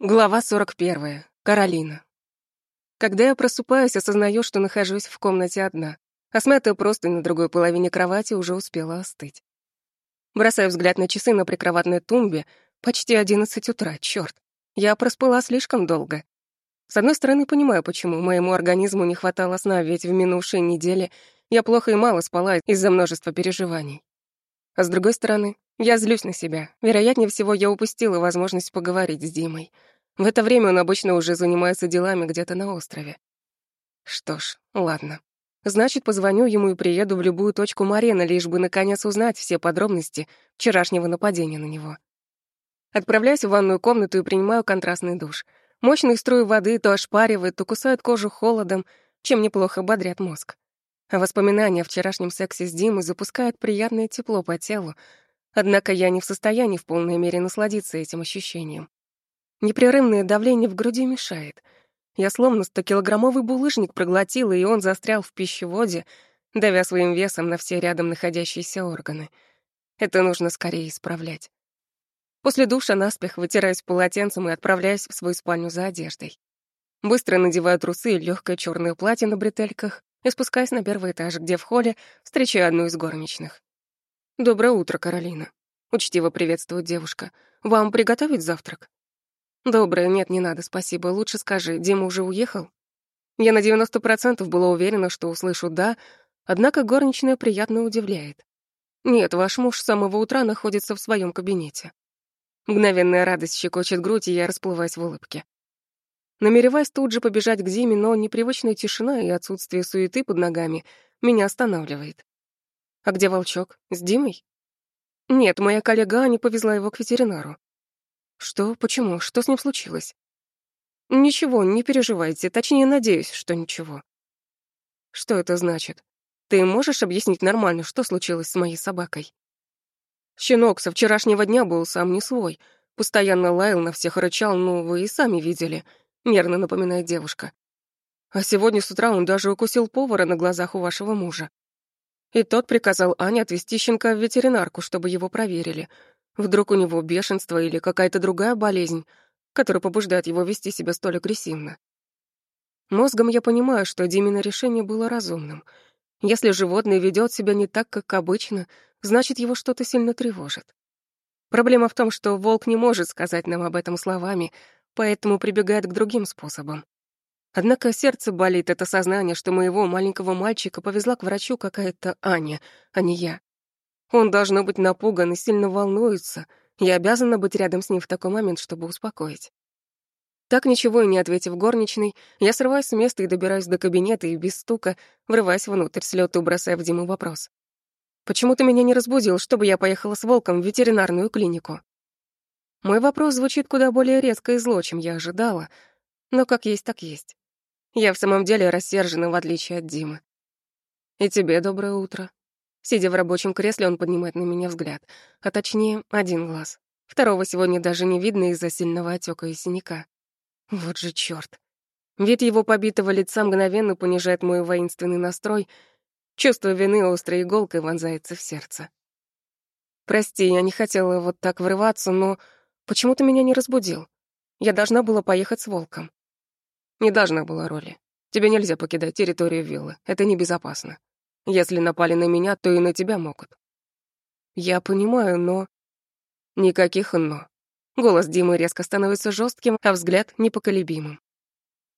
Глава 41. Каролина. Когда я просыпаюсь, осознаю, что нахожусь в комнате одна, а смятая просто на другой половине кровати уже успела остыть. Бросаю взгляд на часы на прикроватной тумбе. Почти одиннадцать утра, чёрт. Я проспала слишком долго. С одной стороны, понимаю, почему моему организму не хватало сна, ведь в минувшие недели я плохо и мало спала из-за множества переживаний. А с другой стороны, я злюсь на себя. Вероятнее всего, я упустила возможность поговорить с Димой. В это время он обычно уже занимается делами где-то на острове. Что ж, ладно. Значит, позвоню ему и приеду в любую точку Марена, лишь бы наконец узнать все подробности вчерашнего нападения на него. Отправляюсь в ванную комнату и принимаю контрастный душ. Мощные струи воды то ошпаривают, то кусают кожу холодом, чем неплохо бодрят мозг. А воспоминания о вчерашнем сексе с Димой запускают приятное тепло по телу, Однако я не в состоянии в полной мере насладиться этим ощущением. Непрерывное давление в груди мешает. Я словно 100-килограммовый булыжник проглотила, и он застрял в пищеводе, давя своим весом на все рядом находящиеся органы. Это нужно скорее исправлять. После душа наспех вытираюсь полотенцем и отправляюсь в свою спальню за одеждой. Быстро надеваю трусы и легкое черное платье на бретельках и спускаюсь на первый этаж, где в холле встречаю одну из горничных. «Доброе утро, Каролина», — учтиво приветствует девушка. «Вам приготовить завтрак?» «Доброе, нет, не надо, спасибо. Лучше скажи, Дима уже уехал?» Я на 90% была уверена, что услышу «да», однако горничная приятно удивляет. «Нет, ваш муж с самого утра находится в своем кабинете». Мгновенная радость щекочет грудь, и я расплываюсь в улыбке. Намереваясь тут же побежать к Диме, но непривычная тишина и отсутствие суеты под ногами меня останавливает. А где волчок? С Димой? Нет, моя коллега Аня повезла его к ветеринару. Что? Почему? Что с ним случилось? Ничего, не переживайте, точнее, надеюсь, что ничего. Что это значит? Ты можешь объяснить нормально, что случилось с моей собакой? Щенок со вчерашнего дня был сам не свой. Постоянно лаял, на всех рычал, ну, вы и сами видели, нервно напоминает девушка. А сегодня с утра он даже укусил повара на глазах у вашего мужа. И тот приказал Ане отвезти щенка в ветеринарку, чтобы его проверили. Вдруг у него бешенство или какая-то другая болезнь, которая побуждает его вести себя столь агрессивно. Мозгом я понимаю, что Димина решение было разумным. Если животное ведет себя не так, как обычно, значит, его что-то сильно тревожит. Проблема в том, что волк не может сказать нам об этом словами, поэтому прибегает к другим способам. Однако сердце болит это сознание, что моего маленького мальчика повезла к врачу какая-то Аня, а не я. Он должно быть напуган и сильно волнуется. Я обязана быть рядом с ним в такой момент, чтобы успокоить. Так ничего и не ответив горничной, я срываюсь с места и добираюсь до кабинета и без стука врываюсь внутрь, с бросая в Диму вопрос. «Почему ты меня не разбудил, чтобы я поехала с волком в ветеринарную клинику?» Мой вопрос звучит куда более резко и зло, чем я ожидала, но как есть, так есть. Я в самом деле рассержена, в отличие от Димы. И тебе доброе утро. Сидя в рабочем кресле, он поднимает на меня взгляд, а точнее, один глаз. Второго сегодня даже не видно из-за сильного отека и синяка. Вот же чёрт. Вид его побитого лица мгновенно понижает мой воинственный настрой, чувство вины острой иголкой вонзается в сердце. Прости, я не хотела вот так врываться, но почему ты меня не разбудил? Я должна была поехать с волком. Не должна была роли. Тебе нельзя покидать территорию виллы. Это небезопасно. Если напали на меня, то и на тебя могут. Я понимаю, но... Никаких «но». Голос Димы резко становится жестким, а взгляд непоколебимым.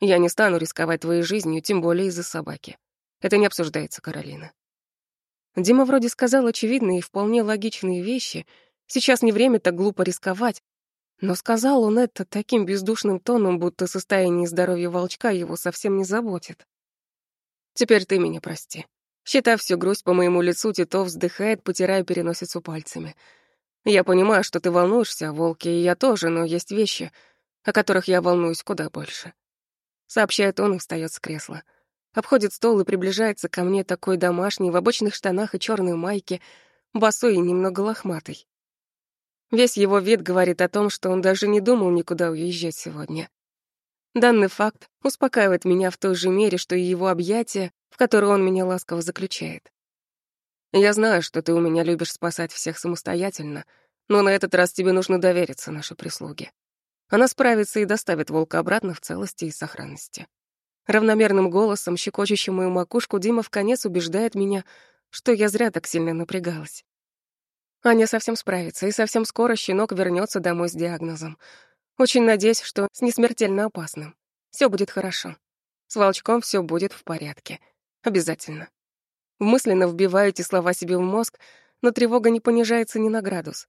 Я не стану рисковать твоей жизнью, тем более из-за собаки. Это не обсуждается, Каролина. Дима вроде сказал очевидные и вполне логичные вещи. Сейчас не время так глупо рисковать, но сказал он это таким бездушным тоном, будто состояние здоровья волчка его совсем не заботит. «Теперь ты меня прости». Считав всю грусть по моему лицу, Титов вздыхает, потирая переносицу пальцами. «Я понимаю, что ты волнуешься о волке, и я тоже, но есть вещи, о которых я волнуюсь куда больше». Сообщает он и встаёт с кресла. Обходит стол и приближается ко мне такой домашний, в обычных штанах и черной майке, босой и немного лохматый. Весь его вид говорит о том, что он даже не думал никуда уезжать сегодня. Данный факт успокаивает меня в той же мере, что и его объятия, в которые он меня ласково заключает. Я знаю, что ты у меня любишь спасать всех самостоятельно, но на этот раз тебе нужно довериться нашей прислуге. Она справится и доставит волка обратно в целости и сохранности. Равномерным голосом, щекочущим мою макушку, Дима в конец убеждает меня, что я зря так сильно напрягалась. Аня совсем справится, и совсем скоро щенок вернется домой с диагнозом. Очень надеюсь, что с несмертельно опасным. Все будет хорошо. С волчком все будет в порядке. Обязательно. Мысленно вбиваю эти слова себе в мозг, но тревога не понижается ни на градус.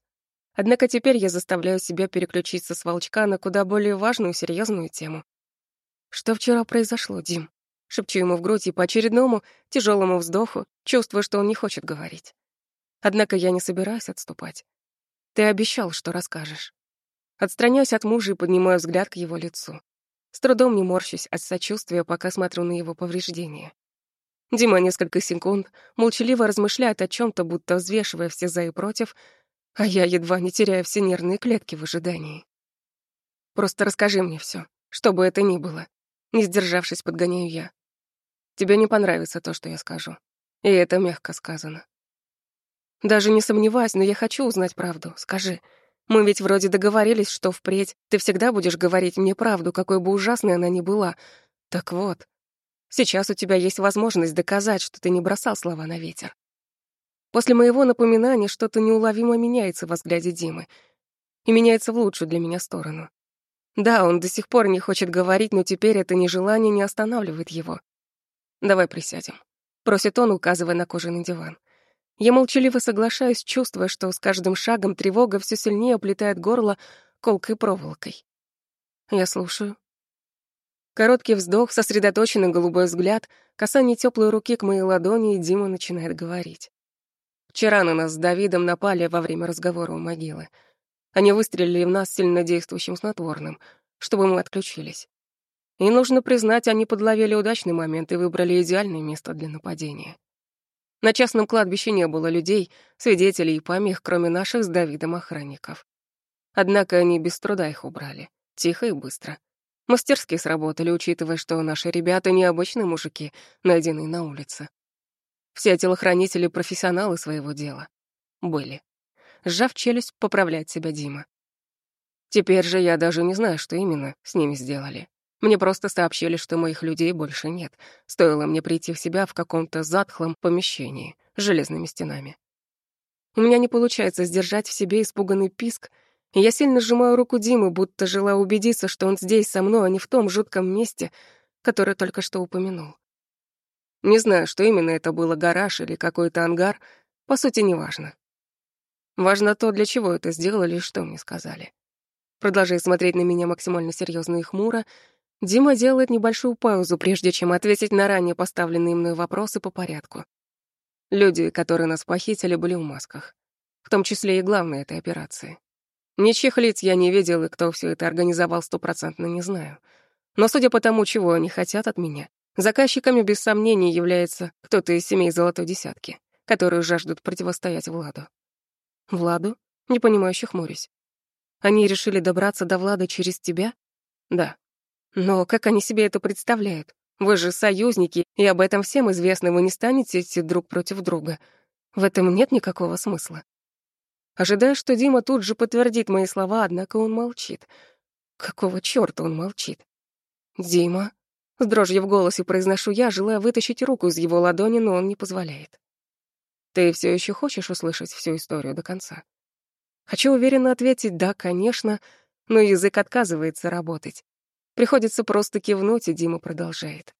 Однако теперь я заставляю себя переключиться с волчка на куда более важную, серьезную тему. «Что вчера произошло, Дим?» Шепчу ему в грудь и по очередному тяжелому вздоху чувствую, что он не хочет говорить. Однако я не собираюсь отступать. Ты обещал, что расскажешь. Отстраняюсь от мужа и поднимаю взгляд к его лицу. С трудом не морщусь от сочувствия, пока смотрю на его повреждения. Дима несколько секунд молчаливо размышляет о чем то будто взвешивая все за и против, а я едва не теряю все нервные клетки в ожидании. Просто расскажи мне все, что бы это ни было. Не сдержавшись, подгоняю я. Тебе не понравится то, что я скажу. И это мягко сказано. Даже не сомневаюсь, но я хочу узнать правду. Скажи. Мы ведь вроде договорились, что впредь ты всегда будешь говорить мне правду, какой бы ужасной она ни была. Так вот, сейчас у тебя есть возможность доказать, что ты не бросал слова на ветер. После моего напоминания что-то неуловимо меняется во взгляде Димы. И меняется в лучшую для меня сторону. Да, он до сих пор не хочет говорить, но теперь это нежелание не останавливает его. «Давай присядем», — просит он, указывая на кожаный диван. Я молчаливо соглашаюсь, чувствуя, что с каждым шагом тревога все сильнее оплетает горло колкой проволокой. Я слушаю. Короткий вздох, сосредоточенный голубой взгляд, касание теплой руки к моей ладони, и Дима начинает говорить. Вчера на нас с Давидом напали во время разговора у могилы. Они выстрелили в нас сильнодействующим снотворным, чтобы мы отключились. И нужно признать, они подловили удачный момент и выбрали идеальное место для нападения. На частном кладбище не было людей, свидетелей и помех, кроме наших с Давидом охранников. Однако они без труда их убрали, тихо и быстро. Мастерски сработали, учитывая, что наши ребята необычные мужики, найденные на улице. Все телохранители — профессионалы своего дела. Были. Сжав челюсть, поправляет себя Дима. Теперь же я даже не знаю, что именно с ними сделали. Мне просто сообщили, что моих людей больше нет. Стоило мне прийти в себя в каком-то затхлом помещении с железными стенами. У меня не получается сдержать в себе испуганный писк, и я сильно сжимаю руку Димы, будто желая убедиться, что он здесь со мной, а не в том жутком месте, которое только что упомянул. Не знаю, что именно это было, гараж или какой-то ангар, по сути, неважно. Важно то, для чего это сделали и что мне сказали. Продолжая смотреть на меня максимально серьезно и хмуро, Дима делает небольшую паузу, прежде чем ответить на ранее поставленные мной вопросы по порядку. Люди, которые нас похитили, были в масках. В том числе и главной этой операции. Ничьих лиц я не видел, и кто все это организовал, стопроцентно не знаю. Но судя по тому, чего они хотят от меня, заказчиками без сомнений является кто-то из семей Золотой Десятки, которые жаждут противостоять Владу. Владу? Непонимающе хмурюсь. Они решили добраться до Влада через тебя? Да. Но как они себе это представляют? Вы же союзники, и об этом всем известно, вы не станете идти друг против друга. В этом нет никакого смысла. Ожидая, что Дима тут же подтвердит мои слова, однако он молчит. Какого чёрта он молчит? «Дима?» С дрожью в голосе произношу я, желая вытащить руку из его ладони, но он не позволяет. Ты все еще хочешь услышать всю историю до конца? Хочу уверенно ответить «да, конечно», но язык отказывается работать. Приходится просто кивнуть, и Дима продолжает.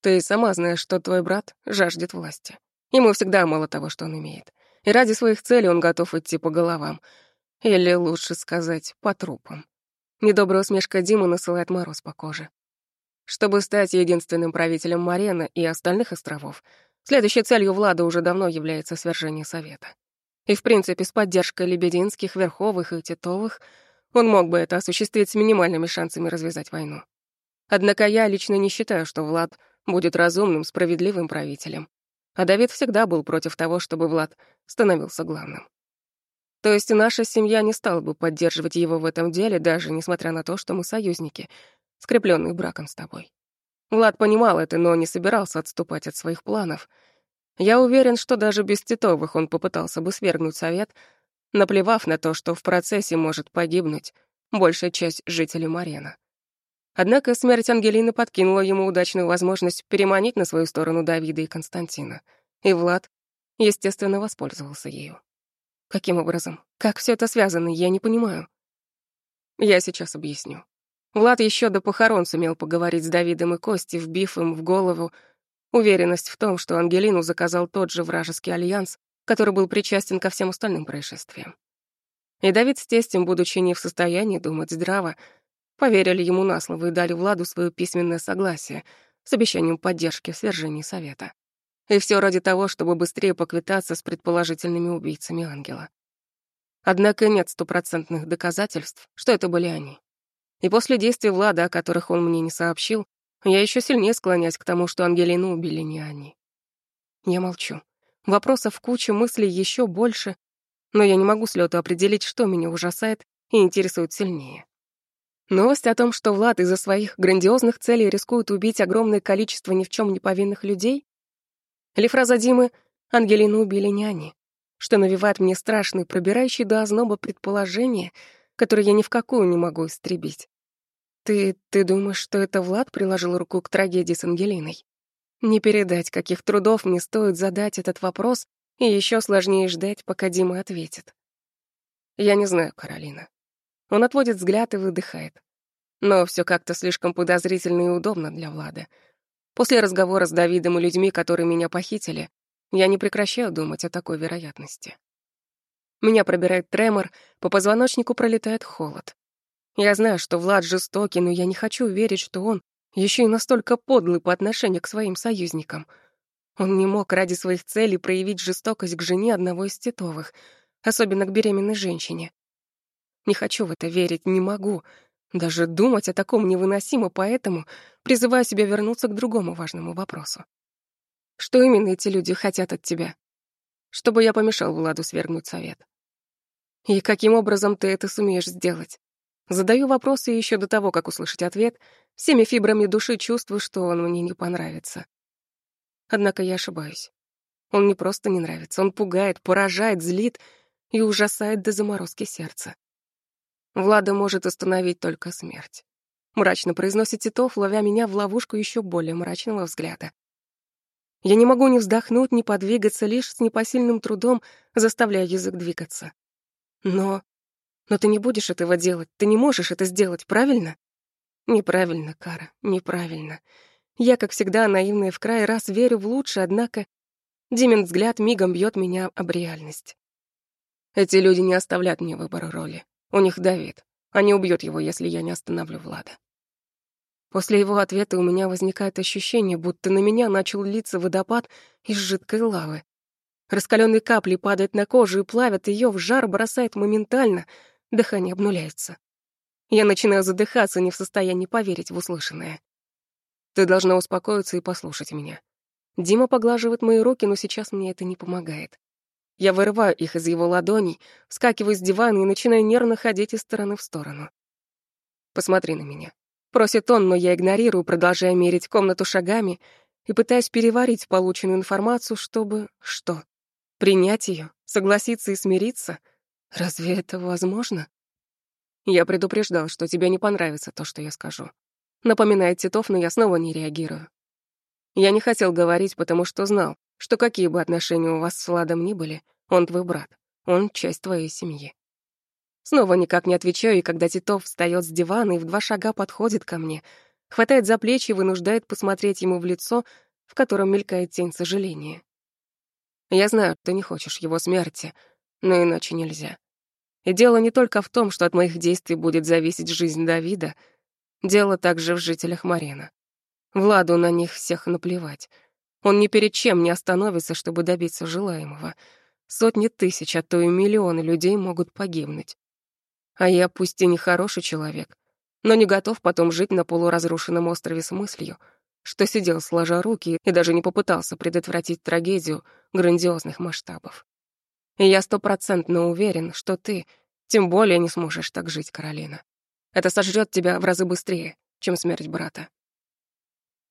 Ты сама знаешь, что твой брат жаждет власти. Ему всегда мало того, что он имеет. И ради своих целей он готов идти по головам. Или, лучше сказать, по трупам. Недобрая усмешка Димы насылает мороз по коже. Чтобы стать единственным правителем Марена и остальных островов, Следующей целью Влада уже давно является свержение Совета. И, в принципе, с поддержкой Лебединских, Верховых и Титовых он мог бы это осуществить с минимальными шансами развязать войну. Однако я лично не считаю, что Влад будет разумным, справедливым правителем. А Давид всегда был против того, чтобы Влад становился главным. То есть наша семья не стала бы поддерживать его в этом деле, даже несмотря на то, что мы союзники, скрепленные браком с тобой. Влад понимал это, но не собирался отступать от своих планов. Я уверен, что даже без Титовых он попытался бы свергнуть совет, наплевав на то, что в процессе может погибнуть большая часть жителей Марена. Однако смерть Ангелины подкинула ему удачную возможность переманить на свою сторону Давида и Константина. И Влад, естественно, воспользовался ею. Каким образом? Как все это связано, я не понимаю. Я сейчас объясню. Влад еще до похорон сумел поговорить с Давидом и Костей, вбив им в голову уверенность в том, что Ангелину заказал тот же вражеский альянс, который был причастен ко всем остальным происшествиям. И Давид с тестем, будучи не в состоянии думать здраво, поверили ему на слово и дали Владу свое письменное согласие с обещанием поддержки в свержении совета. И все ради того, чтобы быстрее поквитаться с предположительными убийцами ангела. Однако нет стопроцентных доказательств, что это были они. И после действий Влада, о которых он мне не сообщил, я еще сильнее склоняюсь к тому, что Ангелину убили не они. Я молчу. Вопросов куча, мыслей еще больше, но я не могу с лету определить, что меня ужасает и интересует сильнее. Новость о том, что Влад из-за своих грандиозных целей рискует убить огромное количество ни в чем не повинных людей, или фраза Димы «Ангелину убили не они», что навевает мне страшный, пробирающий до озноба предположение, которое я ни в какую не могу истребить. Ты... ты думаешь, что это Влад приложил руку к трагедии с Ангелиной? Не передать, каких трудов мне стоит задать этот вопрос, и еще сложнее ждать, пока Дима ответит. Я не знаю, Каролина. Он отводит взгляд и выдыхает. Но все как-то слишком подозрительно и удобно для Влада. После разговора с Давидом и людьми, которые меня похитили, я не прекращаю думать о такой вероятности. Меня пробирает тремор, по позвоночнику пролетает холод. Я знаю, что Влад жестокий, но я не хочу верить, что он еще и настолько подлый по отношению к своим союзникам. Он не мог ради своих целей проявить жестокость к жене одного из Титовых, особенно к беременной женщине. Не хочу в это верить, не могу. Даже думать о таком невыносимо, поэтому призываю себя вернуться к другому важному вопросу. Что именно эти люди хотят от тебя? Чтобы я помешал Владу свергнуть совет. И каким образом ты это сумеешь сделать? Задаю вопросы еще до того, как услышать ответ, всеми фибрами души чувствую, что он мне не понравится. Однако я ошибаюсь. Он не просто не нравится, он пугает, поражает, злит и ужасает до заморозки сердца. Влада может остановить только смерть. Мрачно произносит Титов, ловя меня в ловушку еще более мрачного взгляда. Я не могу ни вздохнуть, ни подвигаться, лишь с непосильным трудом заставляя язык двигаться. Но... Но ты не будешь этого делать, ты не можешь это сделать, правильно? Неправильно, Кара, неправильно. Я, как всегда, наивная в край, раз верю в лучшее, однако Димин взгляд мигом бьет меня об реальность. Эти люди не оставляют мне выбора роли. У них Давид. Они убьют его, если я не остановлю Влада. После его ответа у меня возникает ощущение, будто на меня начал литься водопад из жидкой лавы. Раскаленные капли падают на кожу и плавят ее, в жар бросает моментально, дыхание обнуляется. Я начинаю задыхаться, не в состоянии поверить в услышанное. Ты должна успокоиться и послушать меня. Дима поглаживает мои руки, но сейчас мне это не помогает. Я вырываю их из его ладоней, вскакиваю с дивана и начинаю нервно ходить из стороны в сторону. «Посмотри на меня». Просит он, но я игнорирую, продолжая мерить комнату шагами и пытаясь переварить полученную информацию, чтобы... Что? Принять ее, согласиться и смириться? Разве это возможно? Я предупреждал, что тебе не понравится то, что я скажу. Напоминает Титов, но я снова не реагирую. Я не хотел говорить, потому что знал, что какие бы отношения у вас с Владом ни были, он твой брат, он часть твоей семьи. Снова никак не отвечаю, и когда Титов встаёт с дивана и в два шага подходит ко мне, хватает за плечи и вынуждает посмотреть ему в лицо, в котором мелькает тень сожаления. Я знаю, ты не хочешь его смерти, но иначе нельзя. И дело не только в том, что от моих действий будет зависеть жизнь Давида, дело также в жителях Марена. Владу на них всех наплевать. Он ни перед чем не остановится, чтобы добиться желаемого. Сотни тысяч, а то и миллионы людей могут погибнуть. А я пусть и не хороший человек, но не готов потом жить на полуразрушенном острове с мыслью, что сидел сложа руки и даже не попытался предотвратить трагедию грандиозных масштабов. И я стопроцентно уверен, что ты тем более не сможешь так жить, Каролина. Это сожрет тебя в разы быстрее, чем смерть брата.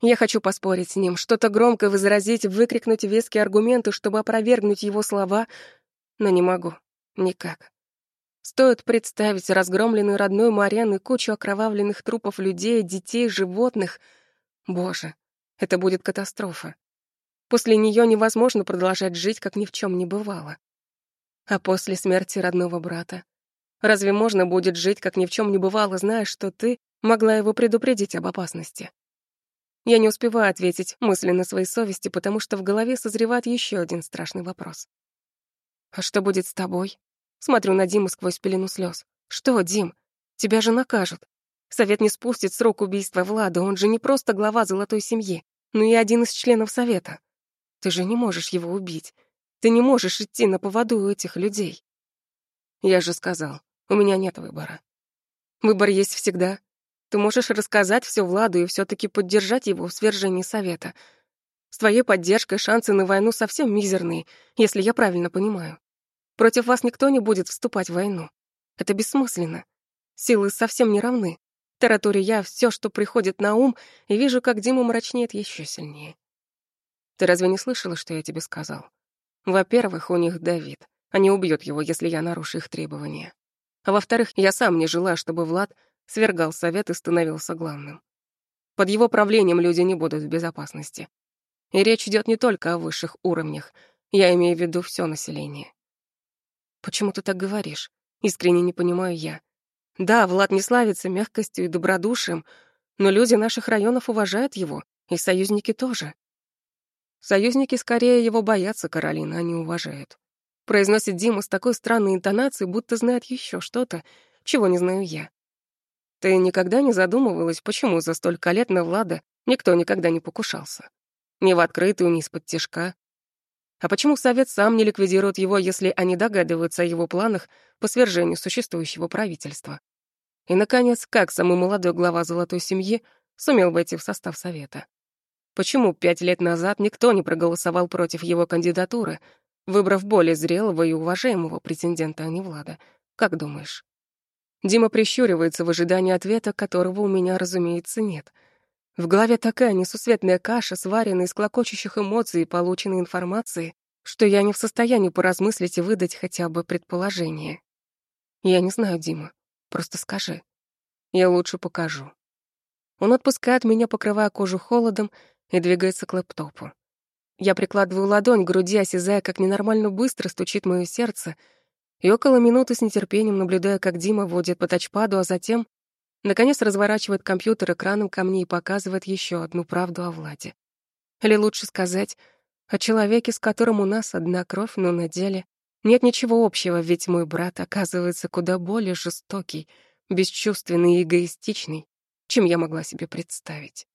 Я хочу поспорить с ним, что-то громко возразить, выкрикнуть веские аргументы, чтобы опровергнуть его слова, но не могу. Никак. Стоит представить разгромленный родной Мариан и кучу окровавленных трупов людей, детей, животных. Боже, это будет катастрофа. После нее невозможно продолжать жить, как ни в чем не бывало. А после смерти родного брата? Разве можно будет жить, как ни в чем не бывало, зная, что ты могла его предупредить об опасности? Я не успеваю ответить мысленно своей совести, потому что в голове созревает еще один страшный вопрос. «А что будет с тобой?» Смотрю на Диму сквозь пелену слез. «Что, Дим? Тебя же накажут. Совет не спустит срок убийства Влада, он же не просто глава золотой семьи, но и один из членов совета. Ты же не можешь его убить. Ты не можешь идти на поводу у этих людей. Я же сказал, у меня нет выбора. Выбор есть всегда. Ты можешь рассказать все Владу и все таки поддержать его в свержении совета. С твоей поддержкой шансы на войну совсем мизерные, если я правильно понимаю. Против вас никто не будет вступать в войну. Это бессмысленно. Силы совсем не равны. Тараторю я все, что приходит на ум, и вижу, как Дима мрачнеет еще сильнее. Ты разве не слышала, что я тебе сказал? Во-первых, у них Давид. Они убьют его, если я нарушу их требования. А во-вторых, я сам не желаю, чтобы Влад свергал совет и становился главным. Под его правлением люди не будут в безопасности. И речь идет не только о высших уровнях, я имею в виду все население. Почему ты так говоришь? Искренне не понимаю я. Да, Влад не славится мягкостью и добродушием, но люди наших районов уважают его, и союзники тоже. Союзники скорее его боятся, Каролина, а не уважают. Произносит Дима с такой странной интонацией, будто знает еще что-то, чего не знаю я. Ты никогда не задумывалась, почему за столько лет на Влада никто никогда не покушался? Ни в открытую, ни из-под тяжка. А почему Совет сам не ликвидирует его, если они догадываются о его планах по свержению существующего правительства? И, наконец, как самый молодой глава золотой семьи сумел войти в состав Совета? Почему пять лет назад никто не проголосовал против его кандидатуры, выбрав более зрелого и уважаемого претендента, а не Влада? Как думаешь? Дима прищуривается в ожидании ответа, которого у меня, разумеется, нет — в голове такая несусветная каша, сваренная из клокочущих эмоций и полученной информации, что я не в состоянии поразмыслить и выдать хотя бы предположение. Я не знаю, Дима. Просто скажи. Я лучше покажу. Он отпускает меня, покрывая кожу холодом, и двигается к лэптопу. Я прикладываю ладонь к груди, осязая, как ненормально быстро стучит мое сердце, и около минуты с нетерпением наблюдая, как Дима водит по тачпаду, а затем Наконец разворачивает компьютер экраном ко мне и показывает еще одну правду о Владе. Или лучше сказать, о человеке, с которым у нас одна кровь, но на деле нет ничего общего, ведь мой брат оказывается куда более жестокий, бесчувственный и эгоистичный, чем я могла себе представить.